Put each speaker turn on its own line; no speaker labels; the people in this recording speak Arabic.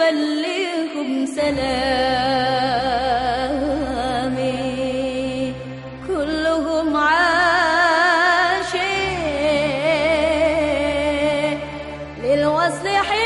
أبلغكم سلامي. كلهم عاشق للوصل حي